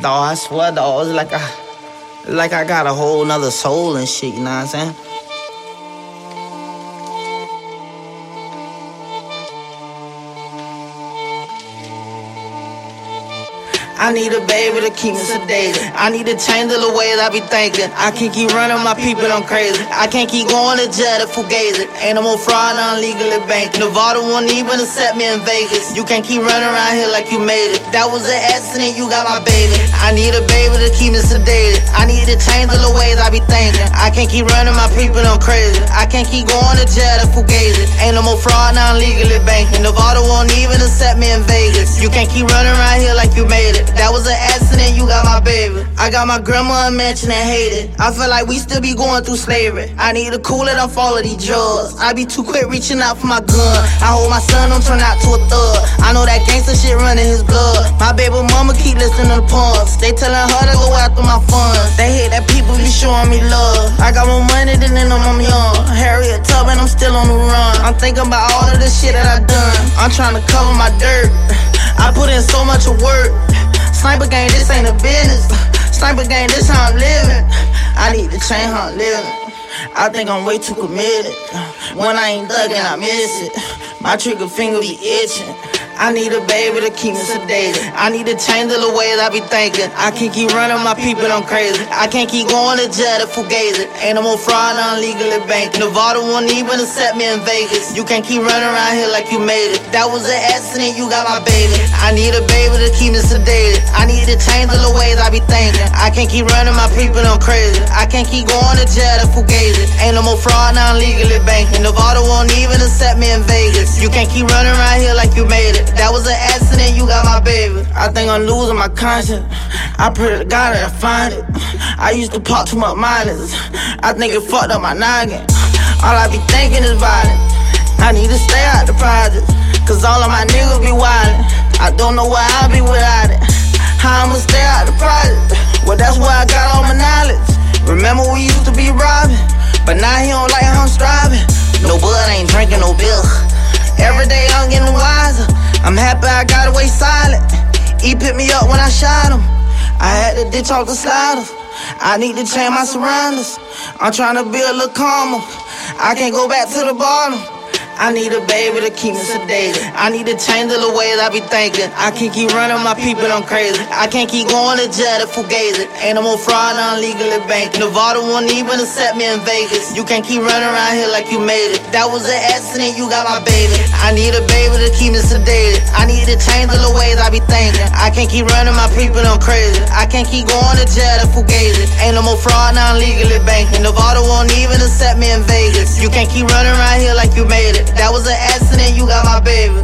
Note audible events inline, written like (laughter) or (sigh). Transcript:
Dog, I swear, dog, it's like I, like I got a whole nother soul and shit. You know what I'm saying? I need a baby to keep me sedated. I need to change the ways I be thinking. I can't keep running my people, I'm crazy. I can't keep going to jail to fugazi. More fraud, I'm legally banking. Nevada won't even accept me in Vegas. You can't keep running around here like you made it. That was an accident, you got my baby. I need a baby to keep me sedated. I need to change the ways I be thinking. I can't keep running my people, I'm crazy. I can't keep going to jail to fugazi. More fraud, I'm legally banking. Nevada won't even accept me in Vegas. You can't keep running around here like you made it. That was an accident, you got my baby. I got my grandma in mansion and hate it. I feel like we still be going through slavery. I need to cool it off all of these drugs. I be too quick reaching out for my gun. I hope my son don't turn out to a thug. I know that gangster shit running his blood. My baby mama keep listening to the pumps. They telling her to go after my funds. They hate that people be showing me love. I got more money than them, I'm young. Harriet Tubman, I'm still on the run. I'm thinking about all of the shit that I done. I'm trying to cover my dirt. (laughs) I put in so much of work. Sniper gang, this ain't a business. Sniper gang, this how I'm living. I need to change how I'm living. I think I'm way too committed. When I ain't thugging, I miss it. My trigger finger be itching. I need a baby to keep me sedated. I need to change the ways I be thinking. I can't keep running my people, I'm crazy. I can't keep going to jail to fugazi. More fraud, I'm legally banking. Nevada won't even accept me in Vegas. You can't keep running around here like you made it. That was an accident, you got my baby. I need a baby to keep me sedated. I need to change the ways I be thinking. I can't keep running my people, I'm crazy. I can't keep going to jail to fugazi. More fraud, I'm legally banking. Nevada won't even accept me in Vegas. You can't keep running around here like you made it. That was an accident, you got my baby. I think I'm losing my conscience. I pray to God that I find it. I used to pop too much mileage. I think it fucked up my noggin. All I be thinking is violence. I need to stay out the projects. Cause all of my niggas be wildin'. I don't know where I'll be without it. How I'ma stay out the projects? Well, that's where I got all my knowledge. Remember we used to be robbing, but now he don't like how I'm striving. No blood ain't drinking no beer. Every day I'm getting wiser. I'm happy I got away silent. He picked me up when I shot him. I had to ditch off the sliders. I need to change my surroundings. I'm trying to be a little calmer. I can't go back to the bottom. I need a baby to keep me sedated. I need to change the ways I be thinking. I can't keep running my people, I'm crazy. I can't keep going to jail to fugazi. More fraud, I'm legally banking. Nevada won't even accept me in Vegas. You can't keep running around here like you made it. That was an accident, you got my baby. I need a baby to keep me sedated. I need to change the ways I be thinking. I can't keep running my people, I'm crazy. I can't keep going to jail to fugazi. More fraud, I'm legally banking. Nevada won't even accept me in Vegas. You can't keep running around here like you made it. That was an accident, you got my baby.